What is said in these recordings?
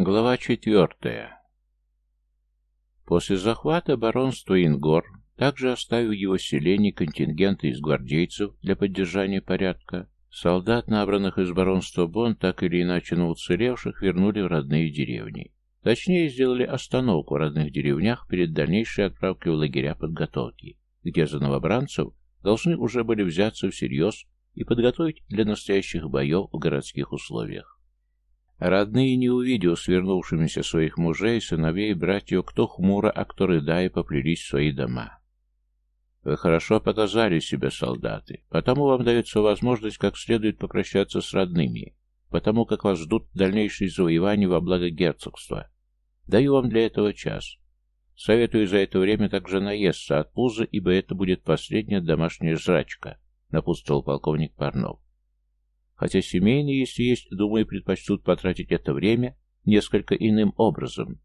Глава четвертая. После захвата баронства Ингор, также оставив его селение контингенты из гвардейцев для поддержания порядка, солдат, набранных из баронства Бон, так или иначе на уцелевших, вернули в родные деревни. Точнее, сделали остановку в родных деревнях перед дальнейшей отправкой в лагеря подготовки, где за новобранцев должны уже были взяться всерьез и подготовить для настоящих боев в городских условиях. Родные, не увидев свернувшимися своих мужей, сыновей, братьев, кто хмуро, а кто рыдая, поплелись в свои дома. Вы хорошо показали себя, солдаты, потому вам дается возможность как следует попрощаться с родными, потому как вас ждут дальнейшие завоевания во благо герцогства. Даю вам для этого час. Советую за это время также наесться от пуза, ибо это будет последняя домашняя жрачка, напутствовал полковник Парнов. Хотя семейные, если есть, думаю, предпочтут потратить это время несколько иным образом.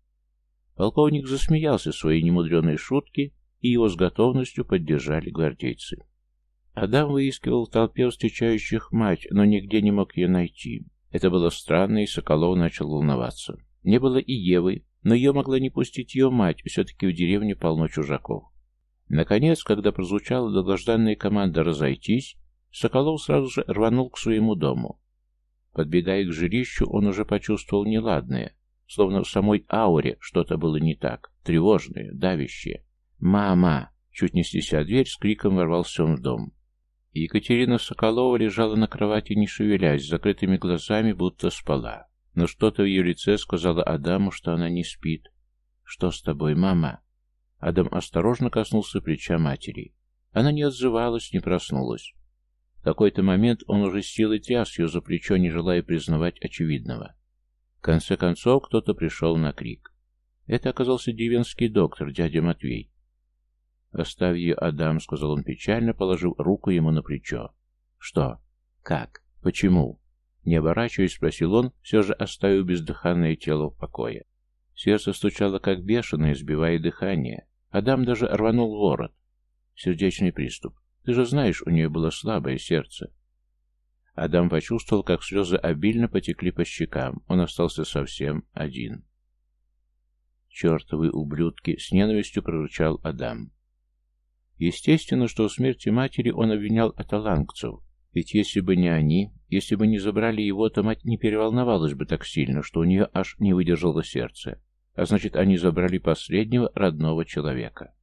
Полковник засмеялся своей немудреной шутки, и его с готовностью поддержали гвардейцы. Адам выискивал в толпе встречающих мать, но нигде не мог ее найти. Это было странно, и Соколов начал волноваться. Не было и Евы, но ее могла не пустить ее мать, все-таки в деревне полно чужаков. Наконец, когда прозвучала долгожданная команда «разойтись», Соколов сразу же рванул к своему дому. Подбегая к жилищу, он уже почувствовал неладное, словно в самой ауре что-то было не так, тревожное, давящее. «Мама!» Чуть не снеся дверь, с криком ворвался он в дом. Екатерина Соколова лежала на кровати, не шевелясь, с закрытыми глазами, будто спала. Но что-то в ее лице сказала Адаму, что она не спит. «Что с тобой, мама?» Адам осторожно коснулся плеча матери. Она не отзывалась, не проснулась. Какой-то момент он уже силой тряс ее за плечо, не желая признавать очевидного. В конце концов, кто-то пришел на крик. Это оказался деревенский доктор, дядя Матвей. «Оставь ее, Адам», — сказал он печально, положив руку ему на плечо. «Что? Как? Почему?» Не оборачиваясь, спросил он, все же оставив бездыханное тело в покое. Сердце стучало как бешеное, сбивая дыхание. Адам даже рванул ворот. Сердечный приступ. Ты же знаешь, у нее было слабое сердце. Адам почувствовал, как слезы обильно потекли по щекам. Он остался совсем один. «Чертовы ублюдки!» — с ненавистью прорычал Адам. Естественно, что в смерти матери он обвинял аталангцев, ведь если бы не они, если бы не забрали его, то мать не переволновалась бы так сильно, что у нее аж не выдержало сердце. А значит, они забрали последнего родного человека.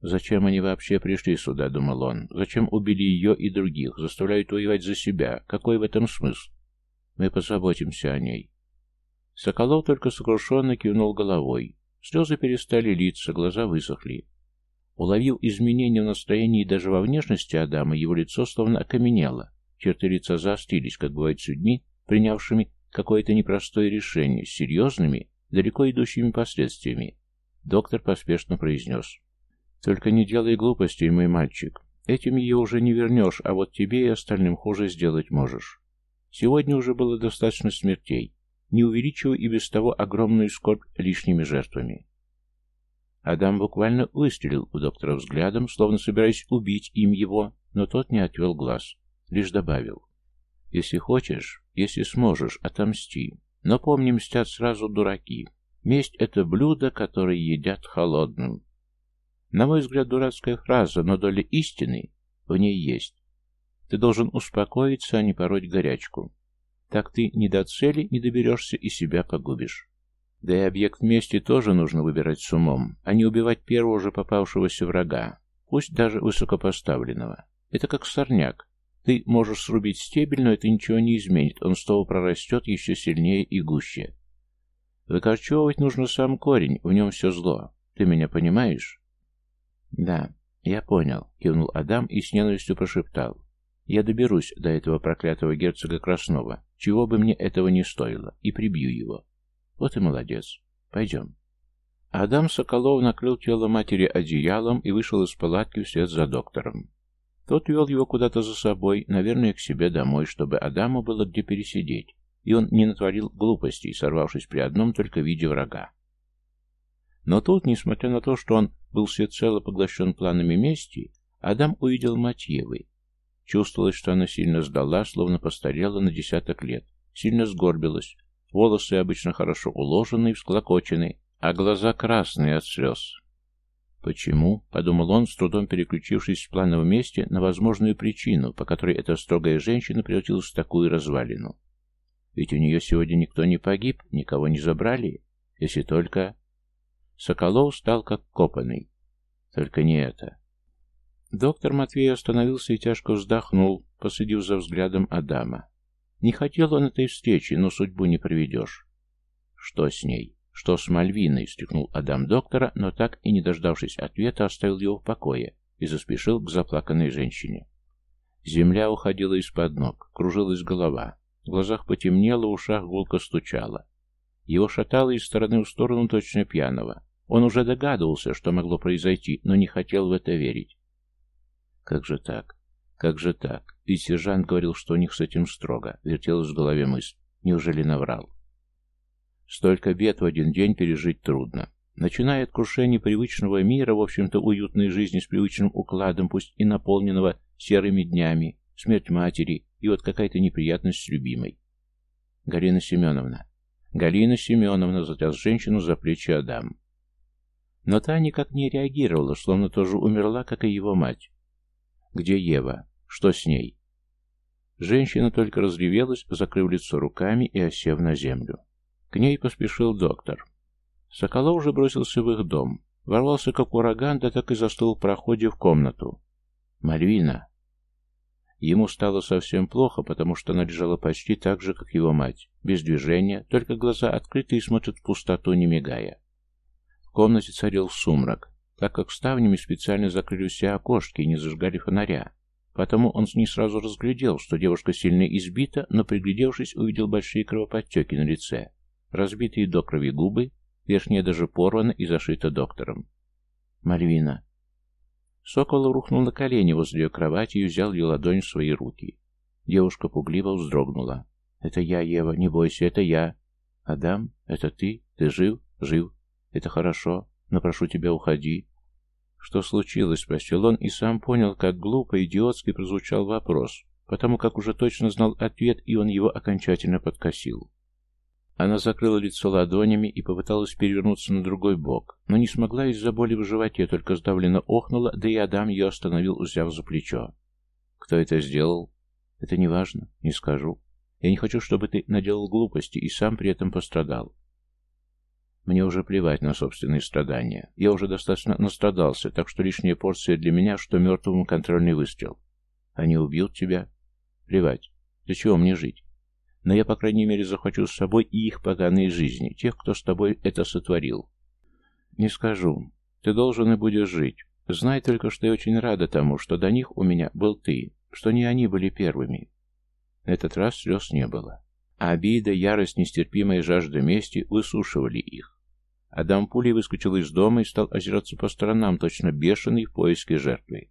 «Зачем они вообще пришли сюда?» — думал он. «Зачем убили ее и других? Заставляют воевать за себя? Какой в этом смысл? Мы позаботимся о ней». Соколов только сокрушенно кивнул головой. Слезы перестали литься, глаза высохли. Уловив изменения в настроении и даже во внешности Адама, его лицо словно окаменело. Черты лица заострились, как бывает с людьми, принявшими какое-то непростое решение, с серьезными, далеко идущими последствиями. Доктор поспешно произнес. Только не делай глупостей, мой мальчик. Этим ее уже не вернешь, а вот тебе и остальным хуже сделать можешь. Сегодня уже было достаточно смертей, не увеличивая и без того огромную скорбь лишними жертвами. Адам буквально выстрелил у доктора взглядом, словно собираясь убить им его, но тот не отвел глаз, лишь добавил. «Если хочешь, если сможешь, отомсти. Но помни, мстят сразу дураки. Месть — это блюдо, которое едят холодным. На мой взгляд, дурацкая фраза, но доля истины в ней есть. Ты должен успокоиться, а не пороть горячку. Так ты ни до цели не доберешься и себя погубишь. Да и объект мести тоже нужно выбирать с умом, а не убивать первого же попавшегося врага, пусть даже высокопоставленного. Это как сорняк. Ты можешь срубить стебель, но это ничего не изменит, он снова прорастет еще сильнее и гуще. Выкорчевывать нужно сам корень, в нем все зло. Ты меня понимаешь? «Да, я понял», — кивнул Адам и с ненавистью прошептал. «Я доберусь до этого проклятого герцога Краснова, чего бы мне этого не стоило, и прибью его. Вот и молодец. Пойдем». Адам Соколов накрыл тело матери одеялом и вышел из палатки вслед за доктором. Тот вел его куда-то за собой, наверное, к себе домой, чтобы Адаму было где пересидеть, и он не натворил глупостей, сорвавшись при одном только виде врага. Но тут, несмотря на то, что он был всецело поглощен планами мести, Адам увидел мать Евы. Чувствовалось, что она сильно сдала, словно постарела на десяток лет, сильно сгорбилась, волосы обычно хорошо уложены и всклокочены, а глаза красные от слез. «Почему?» — подумал он, с трудом переключившись в плановом месте на возможную причину, по которой эта строгая женщина превратилась в такую развалину. Ведь у нее сегодня никто не погиб, никого не забрали, если только... Соколов стал как копанный. Только не это. Доктор Матвей остановился и тяжко вздохнул, посадив за взглядом Адама. Не хотел он этой встречи, но судьбу не проведешь. Что с ней? «Что с Мальвиной?» — стекнул Адам доктора, но так и не дождавшись ответа, оставил его в покое и заспешил к заплаканной женщине. Земля уходила из-под ног, кружилась голова, в глазах потемнело, в ушах гулко стучало. Его шатало из стороны в сторону точно пьяного. Он уже догадывался, что могло произойти, но не хотел в это верить. Как же так? Как же так? Ведь сержант говорил, что у них с этим строго. Вертелась в голове мысль. Неужели наврал? Столько бед в один день пережить трудно. Начиная от крушения привычного мира, в общем-то уютной жизни с привычным укладом, пусть и наполненного серыми днями, смерть матери и вот какая-то неприятность с любимой. Галина Семеновна. Галина Семеновна затряс женщину за плечи Адам. Но та никак не реагировала, словно тоже умерла, как и его мать. Где Ева? Что с ней? Женщина только разревелась, закрыв лицо руками и осев на землю. К ней поспешил доктор. Соколов уже бросился в их дом. Ворвался как ураган, да так и застыл в проходе в комнату. «Мальвина!» Ему стало совсем плохо, потому что она лежала почти так же, как его мать, без движения, только глаза открыты и смотрят в пустоту, не мигая. Комнате царил сумрак, так как ставнями специально закрыли все окошки и не зажигали фонаря. Потому он не сразу разглядел, что девушка сильно избита, но, приглядевшись, увидел большие кровоподтеки на лице разбитые до крови губы, верхняя даже порвана и зашита доктором. Мальвина. Сокол рухнул на колени возле ее кровати и взял ее ладонь в свои руки. Девушка пугливо вздрогнула. «Это я, Ева, не бойся, это я». «Адам, это ты? Ты жив?» «Жив. Это хорошо, но прошу тебя, уходи». «Что случилось?» — спросил он и сам понял, как глупо, идиотски прозвучал вопрос, потому как уже точно знал ответ, и он его окончательно подкосил. Она закрыла лицо ладонями и попыталась перевернуться на другой бок, но не смогла из-за боли в животе, только сдавленно охнула, да и Адам ее остановил, взяв за плечо. «Кто это сделал?» «Это не важно, не скажу. Я не хочу, чтобы ты наделал глупости и сам при этом пострадал. Мне уже плевать на собственные страдания. Я уже достаточно настрадался, так что лишняя порция для меня, что мертвому контрольный выстрел. Они убьют тебя? Плевать. Для чего мне жить? Но я, по крайней мере, захвачу с собой и их поганые жизни, тех, кто с тобой это сотворил. Не скажу. Ты должен и будешь жить. Знай только, что я очень рада тому, что до них у меня был ты, что не они были первыми. На этот раз слез не было. А обида, ярость, нестерпимая жажда мести высушивали их. Адам пулей выскочил из дома и стал озираться по сторонам, точно бешеный в поиске жертвы.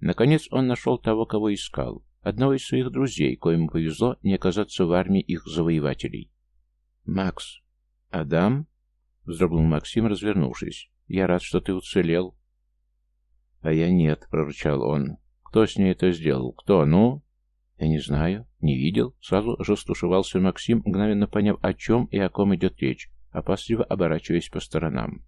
Наконец он нашел того, кого искал одного из своих друзей, коему повезло не оказаться в армии их завоевателей. «Макс!» «Адам?» — вздрогнул Максим, развернувшись. «Я рад, что ты уцелел». «А я нет», — прорычал он. «Кто с ней это сделал? Кто? Ну?» «Я не знаю. Не видел». Сразу же стушевался Максим, мгновенно поняв, о чем и о ком идет речь, опасливо оборачиваясь по сторонам.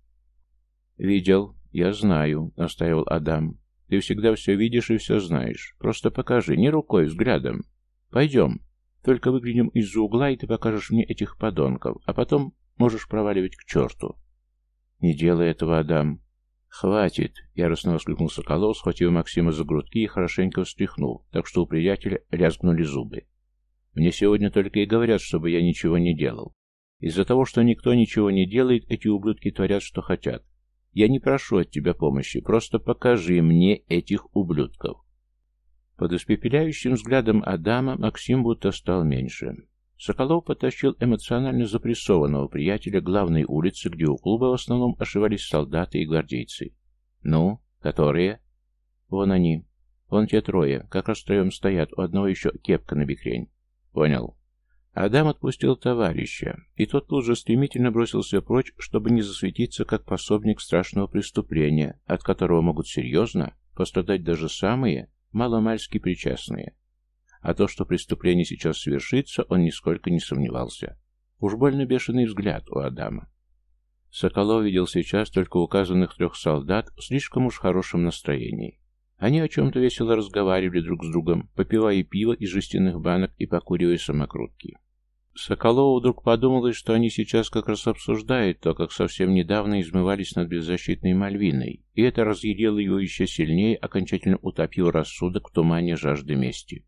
«Видел. Я знаю», — настаивал Адам. Ты всегда все видишь и все знаешь. Просто покажи, не рукой, взглядом. Пойдем. Только выглянем из-за угла, и ты покажешь мне этих подонков, а потом можешь проваливать к черту. Не делай этого, Адам. Хватит, яростно воскликнул Соколов, схватив Максима за грудки и хорошенько встряхнул, так что у приятеля лязгнули зубы. Мне сегодня только и говорят, чтобы я ничего не делал. Из-за того, что никто ничего не делает, эти ублюдки творят, что хотят. Я не прошу от тебя помощи, просто покажи мне этих ублюдков. Под испепеляющим взглядом Адама Максим будто стал меньше. Соколов потащил эмоционально запрессованного приятеля главной улице, где у клуба в основном ошивались солдаты и гвардейцы. «Ну, которые?» «Вон они. Вон те трое. Как раз втроем стоят. У одного еще кепка на бикрень». «Понял. Адам отпустил товарища, и тот тут же стремительно бросился прочь, чтобы не засветиться как пособник страшного преступления, от которого могут серьезно пострадать даже самые маломальски причастные. А то, что преступление сейчас совершится, он нисколько не сомневался. Уж больно бешеный взгляд у Адама. Соколов видел сейчас только указанных трех солдат в слишком уж хорошем настроении. Они о чем-то весело разговаривали друг с другом, попивая пиво из жестяных банок и покуривая самокрутки. Соколову вдруг подумалось, что они сейчас как раз обсуждают то, как совсем недавно измывались над беззащитной Мальвиной, и это разъярило его еще сильнее, окончательно утопив рассудок в тумане жажды мести.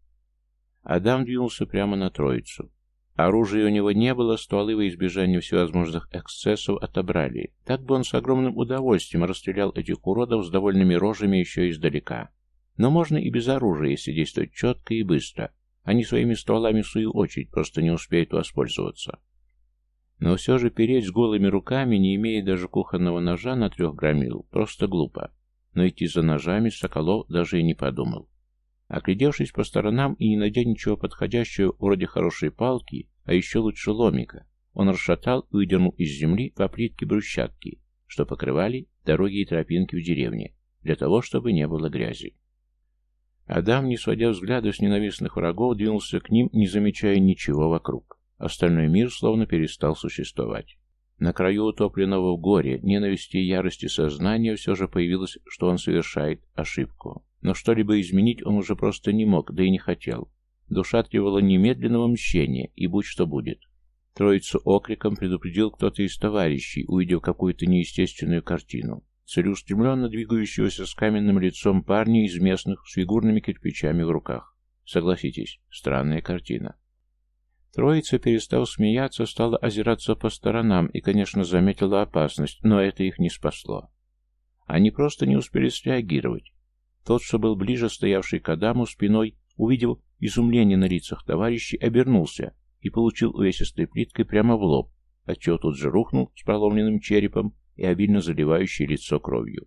Адам двинулся прямо на троицу. Оружия у него не было, стволы во избежание всевозможных эксцессов отобрали. Так бы он с огромным удовольствием расстрелял этих уродов с довольными рожами еще издалека. Но можно и без оружия, если действовать четко и быстро. Они своими стволами в свою очередь просто не успеют воспользоваться. Но все же переть с голыми руками, не имея даже кухонного ножа на трех громил, просто глупо. Но идти за ножами Соколов даже и не подумал. Оглядевшись по сторонам и не найдя ничего подходящего вроде хорошей палки, а еще лучше ломика, он расшатал и выдернул из земли по плитке брусчатки, что покрывали дороги и тропинки в деревне, для того, чтобы не было грязи. Адам, не сводя взгляда с ненавистных врагов, двинулся к ним, не замечая ничего вокруг. Остальной мир словно перестал существовать. На краю утопленного в горе, ненависти и ярости сознания все же появилось, что он совершает ошибку. Но что-либо изменить он уже просто не мог, да и не хотел. Душа требовала немедленного мщения, и будь что будет. Троицу окриком предупредил кто-то из товарищей, увидев какую-то неестественную картину. Целеустремленно двигающегося с каменным лицом парня из местных с фигурными кирпичами в руках. Согласитесь, странная картина. Троица, перестав смеяться, стала озираться по сторонам и, конечно, заметила опасность, но это их не спасло. Они просто не успели среагировать. Тот, что был ближе, стоявший к Адаму спиной, увидел изумление на лицах товарищей, обернулся и получил увесистой плиткой прямо в лоб, отчего тут же рухнул с проломленным черепом и обильно заливающий лицо кровью.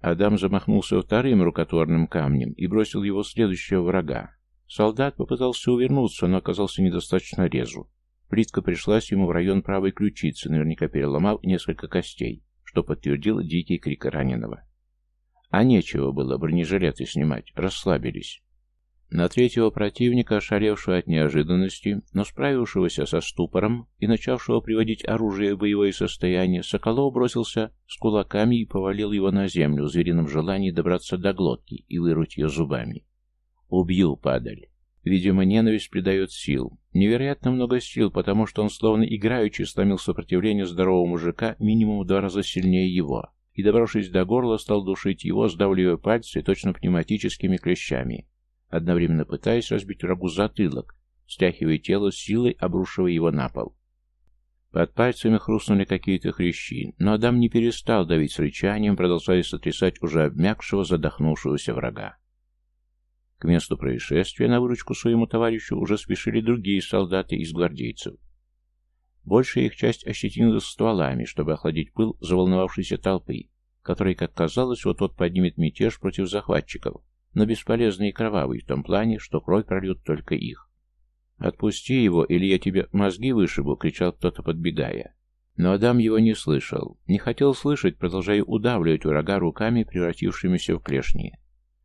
Адам замахнулся вторым рукотворным камнем и бросил его следующего врага. Солдат попытался увернуться, но оказался недостаточно резу. Плитка пришлась ему в район правой ключицы, наверняка переломав несколько костей, что подтвердил дикий крик раненого. А нечего было бронежилеты снимать, расслабились. На третьего противника, ошалевшего от неожиданности, но справившегося со ступором и начавшего приводить оружие в боевое состояние, Соколов бросился с кулаками и повалил его на землю в зверином желании добраться до глотки и вырвать ее зубами. «Убью, падаль!» Видимо, ненависть придает сил. Невероятно много сил, потому что он словно играючи сломил сопротивление здорового мужика минимум в два раза сильнее его и, добравшись до горла, стал душить его, сдавливая пальцы точно пневматическими клещами, одновременно пытаясь разбить врагу затылок, стряхивая тело силой, обрушивая его на пол. Под пальцами хрустнули какие-то хрящи, но Адам не перестал давить с рычанием, продолжая сотрясать уже обмякшего, задохнувшегося врага. К месту происшествия на выручку своему товарищу уже спешили другие солдаты из гвардейцев. Большая их часть ощетинилась стволами, чтобы охладить пыл заволновавшейся толпы, которая, как казалось, вот-вот поднимет мятеж против захватчиков, но бесполезный и кровавый в том плане, что кровь прольют только их. «Отпусти его, или я тебе мозги вышибу!» — кричал кто-то, подбегая. Но Адам его не слышал, не хотел слышать, продолжая удавливать врага руками, превратившимися в клешни.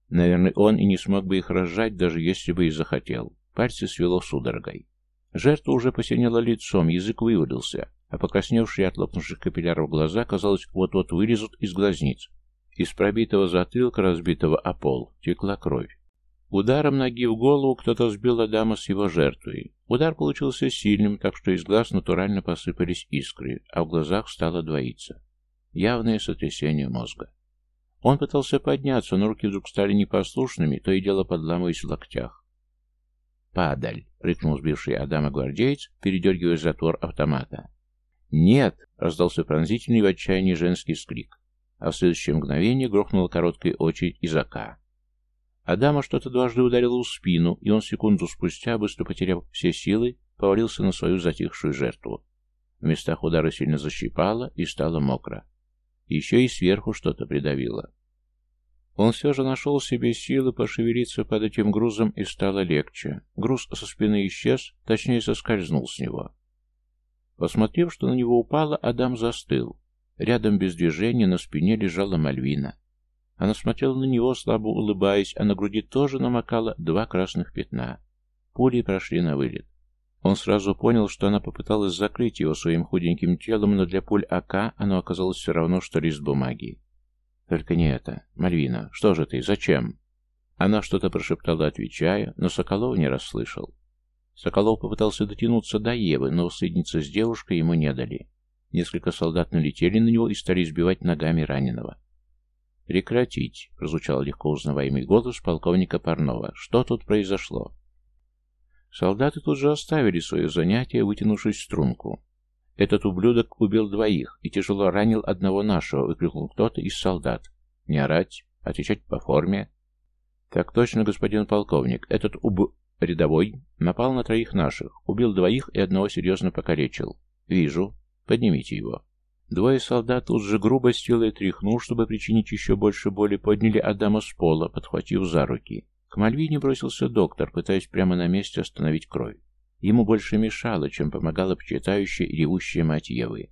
Наверное, он и не смог бы их разжать, даже если бы и захотел. Пальцы свело судорогой. Жертва уже посинела лицом, язык вывалился, а покрасневшие от лопнувших капилляров глаза, казалось, вот-вот вылезут из глазниц. Из пробитого затылка, разбитого о пол, текла кровь. Ударом ноги в голову кто-то сбил Адама с его жертвой. Удар получился сильным, так что из глаз натурально посыпались искры, а в глазах стало двоиться. Явное сотрясение мозга. Он пытался подняться, но руки вдруг стали непослушными, то и дело подламываясь в локтях. «Падаль!» — рыкнул сбивший Адама гвардеец, передергивая затвор автомата. «Нет!» — раздался пронзительный в отчаянии женский скрик, а в следующее мгновение грохнула короткая очередь из АК. Адама что-то дважды ударило в спину, и он секунду спустя, быстро потеряв все силы, повалился на свою затихшую жертву. В местах удара сильно защипало и стало мокро. Еще и сверху что-то придавило. Он все же нашел в себе силы пошевелиться под этим грузом и стало легче. Груз со спины исчез, точнее соскользнул с него. Посмотрев, что на него упало, Адам застыл. Рядом без движения на спине лежала Мальвина. Она смотрела на него, слабо улыбаясь, а на груди тоже намокало два красных пятна. Пули прошли на вылет. Он сразу понял, что она попыталась закрыть его своим худеньким телом, но для пуль АК оно оказалось все равно, что лист бумаги. «Только не это. Мальвина, что же ты? Зачем?» Она что-то прошептала, отвечая, но Соколов не расслышал. Соколов попытался дотянуться до Евы, но соединиться с девушкой ему не дали. Несколько солдат налетели на него и стали избивать ногами раненого. «Прекратить!» — прозвучал легко узнаваемый голос полковника Парнова. «Что тут произошло?» Солдаты тут же оставили свое занятие, вытянувшись в струнку. «Этот ублюдок убил двоих и тяжело ранил одного нашего», — выкрикнул кто-то из солдат. «Не орать, отвечать по форме». «Так точно, господин полковник, этот уб... рядовой напал на троих наших, убил двоих и одного серьезно покалечил. Вижу. Поднимите его». Двое солдат тут же грубо силой тряхнул, чтобы причинить еще больше боли, подняли Адама с пола, подхватив за руки. К Мальвине бросился доктор, пытаясь прямо на месте остановить кровь. Ему больше мешало, чем помогала почитающая и ревущая мать Евы.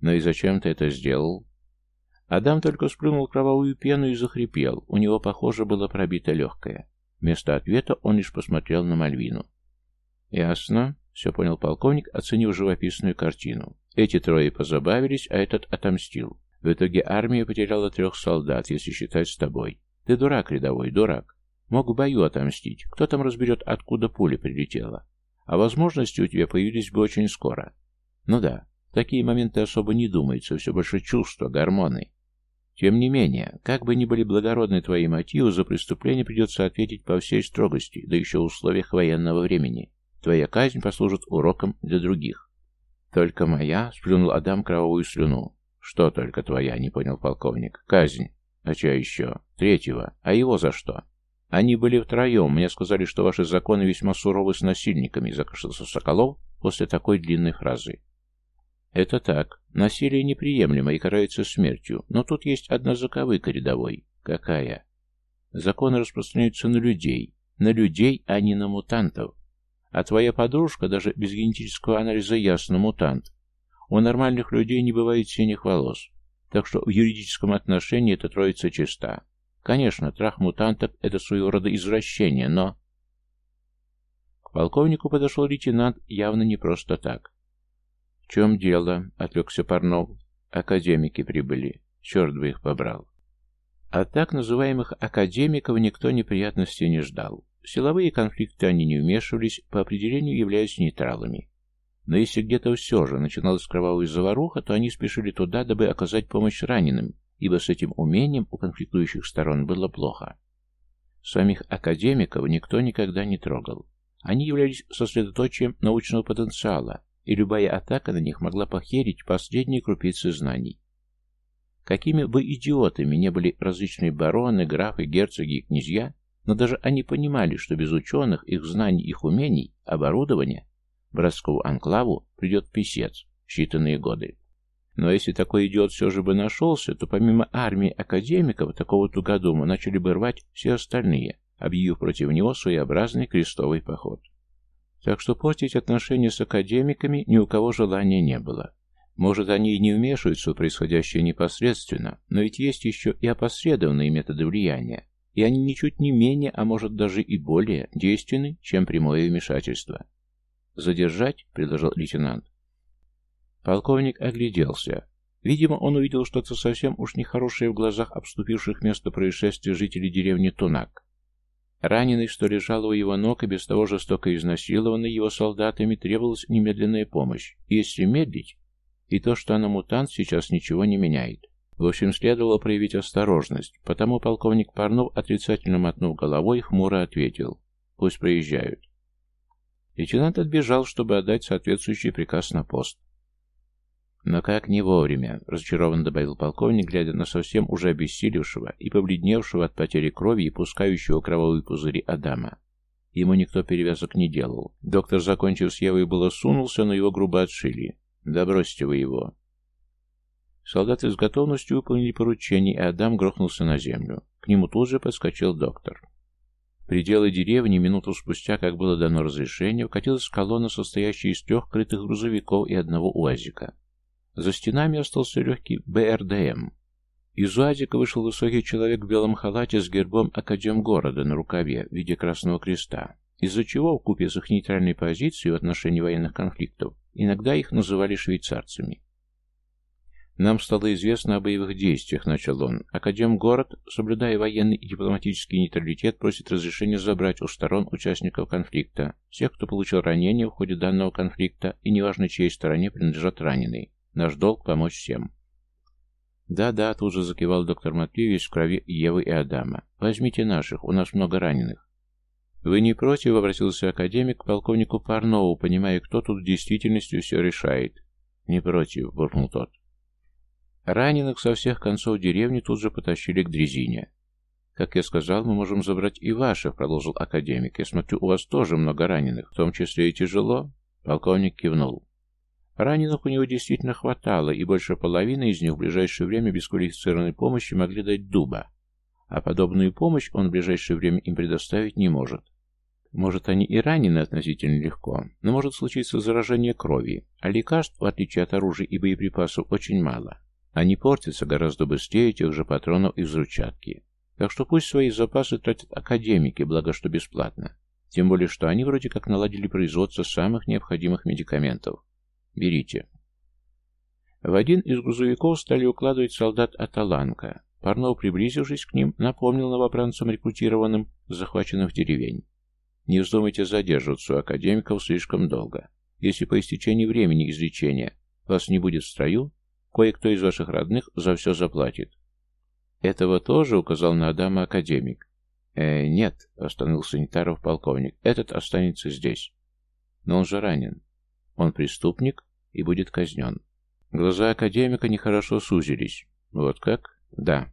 «Ну и зачем ты это сделал?» Адам только сплюнул кровавую пену и захрипел. У него, похоже, было пробито легкое. Вместо ответа он лишь посмотрел на Мальвину. «Ясно», — все понял полковник, оценив живописную картину. Эти трое позабавились, а этот отомстил. В итоге армия потеряла трех солдат, если считать с тобой. Ты дурак рядовой, дурак. Мог в бою отомстить. Кто там разберет, откуда пуля прилетела? А возможности у тебя появились бы очень скоро. Ну да, в такие моменты особо не думается, все больше чувства, гормоны. Тем не менее, как бы ни были благородны твои мотивы, за преступление придется ответить по всей строгости, да еще в условиях военного времени. Твоя казнь послужит уроком для других. «Только моя?» — сплюнул Адам кровавую слюну. «Что только твоя?» — не понял полковник. «Казнь. А чья еще? Третьего. А его за что?» «Они были втроем. Мне сказали, что ваши законы весьма суровы с насильниками», — закашлялся Соколов после такой длинной фразы. «Это так. Насилие неприемлемо и карается смертью. Но тут есть одна заковыка рядовой. Какая?» «Законы распространяются на людей. На людей, а не на мутантов. А твоя подружка даже без генетического анализа ясно мутант. У нормальных людей не бывает синих волос. Так что в юридическом отношении эта троица чиста. Конечно, трах мутантов – это своего рода извращение, но... К полковнику подошел лейтенант явно не просто так. «В чем дело?» — отвлекся Парнов. «Академики прибыли. Черт бы их побрал». От так называемых академиков никто неприятностей не ждал. В силовые конфликты они не вмешивались, по определению являясь нейтралами. Но если где-то все же начиналась кровавая заваруха, то они спешили туда, дабы оказать помощь раненым, ибо с этим умением у конфликтующих сторон было плохо. Самих академиков никто никогда не трогал. Они являлись сосредоточием научного потенциала, и любая атака на них могла похерить последние крупицы знаний. Какими бы идиотами не были различные бароны, графы, герцоги и князья, но даже они понимали, что без ученых, их знаний, их умений, оборудования, братскому анклаву придет писец в считанные годы. Но если такой идиот все же бы нашелся, то помимо армии академиков такого тугодума начали бы рвать все остальные, объявив против него своеобразный крестовый поход. Так что портить отношения с академиками ни у кого желания не было. Может, они и не вмешиваются в происходящее непосредственно, но ведь есть еще и опосредованные методы влияния, и они ничуть не менее, а может даже и более действенны, чем прямое вмешательство. «Задержать?» — предложил лейтенант. Полковник огляделся. Видимо, он увидел что-то совсем уж нехорошее в глазах обступивших место происшествия жителей деревни Тунак. Раненый, что лежал у его ног и без того жестоко изнасилованный его солдатами, требовалась немедленная помощь. И если медлить, и то, что она мутант, сейчас ничего не меняет. В общем, следовало проявить осторожность, потому полковник Парнов, отрицательно мотнув головой, хмуро ответил «Пусть проезжают». Лейтенант отбежал, чтобы отдать соответствующий приказ на пост. «Но как не вовремя», — разочарованно добавил полковник, глядя на совсем уже обессилевшего и побледневшего от потери крови и пускающего кровавые пузыри Адама. Ему никто перевязок не делал. Доктор, закончив с Евой, было сунулся, но его грубо отшили. «Да бросьте вы его. Солдаты с готовностью выполнили поручение, и Адам грохнулся на землю. К нему тут же подскочил доктор. Пределы деревни минуту спустя, как было дано разрешение, вкатилась колонна, состоящая из трех крытых грузовиков и одного УАЗика. За стенами остался легкий БРДМ. Из УАЗика вышел высокий человек в белом халате с гербом Академ города на рукаве в виде красного креста. из-за чего, в купе с их нейтральной позицией в отношении военных конфликтов, иногда их называли швейцарцами. «Нам стало известно о боевых действиях», — начал он. «Академгород, соблюдая военный и дипломатический нейтралитет, просит разрешения забрать у сторон участников конфликта, всех, кто получил ранения в ходе данного конфликта, и неважно, чьей стороне принадлежат раненые. Наш долг — помочь всем». «Да-да», — тут же закивал доктор Матвей, весь в крови Евы и Адама. «Возьмите наших, у нас много раненых». «Вы не против?» — обратился академик к полковнику Парнову, понимая, кто тут в действительности все решает. «Не против», — буркнул тот. Раненых со всех концов деревни тут же потащили к дрезине. «Как я сказал, мы можем забрать и ваших», — продолжил академик. «Я смотрю, у вас тоже много раненых, в том числе и тяжело». Полковник кивнул. Раненых у него действительно хватало, и больше половины из них в ближайшее время без квалифицированной помощи могли дать дуба. А подобную помощь он в ближайшее время им предоставить не может. Может, они и ранены относительно легко, но может случиться заражение крови, а лекарств, в отличие от оружия и боеприпасов, очень мало. Они портятся гораздо быстрее тех же патронов и взрывчатки. Так что пусть свои запасы тратят академики, благо что бесплатно. Тем более, что они вроде как наладили производство самых необходимых медикаментов. Берите. В один из грузовиков стали укладывать солдат Аталанка. Парнов, приблизившись к ним, напомнил новобранцам, рекрутированным, захваченных деревень. Не вздумайте задерживаться у академиков слишком долго. Если по истечении времени излечения вас не будет в строю, Кое-кто из ваших родных за все заплатит. Этого тоже указал на Адама академик. Э, нет, остановил санитаров полковник. Этот останется здесь. Но он же ранен. Он преступник и будет казнен. Глаза академика нехорошо сузились. Вот как? Да.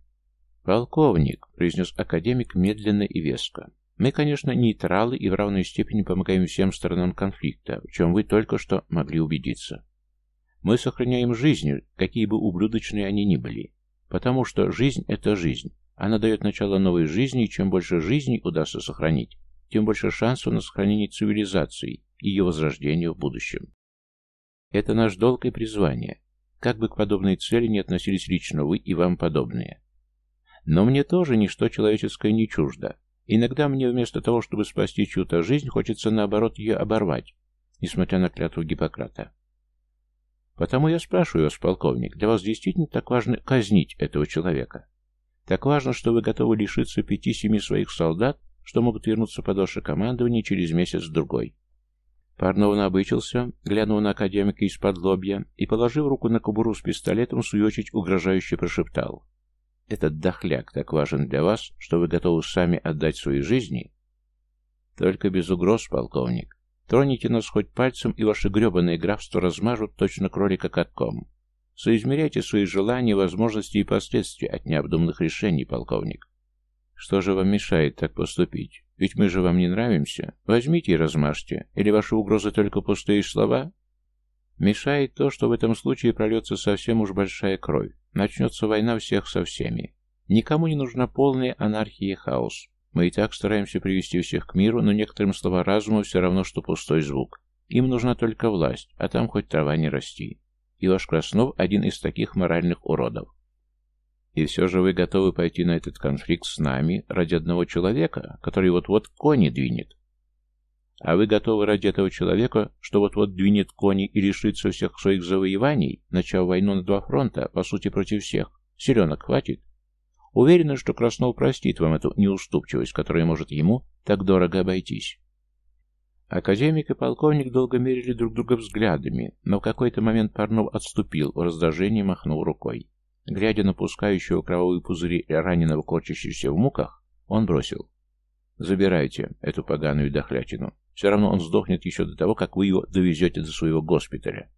Полковник, произнес академик медленно и веско. Мы, конечно, нейтралы и в равной степени помогаем всем сторонам конфликта, в чем вы только что могли убедиться. Мы сохраняем жизни, какие бы ублюдочные они ни были. Потому что жизнь – это жизнь. Она дает начало новой жизни, и чем больше жизней удастся сохранить, тем больше шансов на сохранение цивилизации и ее возрождение в будущем. Это наш долг и призвание. Как бы к подобной цели не относились лично вы и вам подобные. Но мне тоже ничто человеческое не чуждо. Иногда мне вместо того, чтобы спасти чью-то жизнь, хочется наоборот ее оборвать, несмотря на клятву Гиппократа. Потому я спрашиваю вас, полковник, для вас действительно так важно казнить этого человека? Так важно, что вы готовы лишиться пяти-семи своих солдат, что могут вернуться под ваше командование через месяц-другой. Парнов набычился, глянув на академика из-под лобья и, положив руку на кобуру с пистолетом, суечить угрожающе прошептал. «Этот дохляк так важен для вас, что вы готовы сами отдать свои жизни?» «Только без угроз, полковник. Троните нас хоть пальцем, и ваше гребаное графство размажут точно кролика катком. Соизмеряйте свои желания, возможности и последствия от необдуманных решений, полковник. Что же вам мешает так поступить? Ведь мы же вам не нравимся. Возьмите и размажьте. Или ваши угрозы только пустые слова? Мешает то, что в этом случае прольется совсем уж большая кровь. Начнется война всех со всеми. Никому не нужна полная анархия и хаос. Мы и так стараемся привести всех к миру, но некоторым слова разума все равно, что пустой звук. Им нужна только власть, а там хоть трава не расти. И ваш Краснов один из таких моральных уродов. И все же вы готовы пойти на этот конфликт с нами ради одного человека, который вот-вот кони двинет. А вы готовы ради этого человека, что вот-вот двинет кони и лишится всех своих завоеваний, начав войну на два фронта, по сути против всех? Селенок хватит? Уверена, что Краснов простит вам эту неуступчивость, которая может ему так дорого обойтись. Академик и полковник долго мерили друг друга взглядами, но в какой-то момент Парнов отступил, в раздражении махнул рукой. Глядя на пускающего кровавые пузыри раненого, корчащегося в муках, он бросил. «Забирайте эту поганую дохлятину. Все равно он сдохнет еще до того, как вы его довезете до своего госпиталя.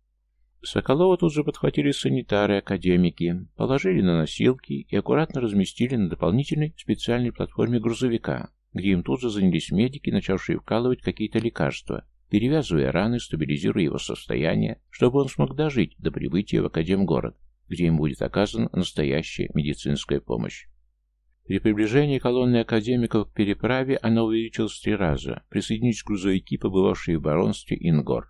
Соколова тут же подхватили санитары, академики, положили на носилки и аккуратно разместили на дополнительной специальной платформе грузовика, где им тут же занялись медики, начавшие вкалывать какие-то лекарства, перевязывая раны, стабилизируя его состояние, чтобы он смог дожить до прибытия в Академгород, где им будет оказана настоящая медицинская помощь. При приближении колонны академиков к переправе она увеличилась в три раза, присоединились грузовики, побывавшие в баронстве Ингор.